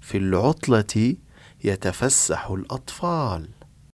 في العطلة يتفسح الأطفال.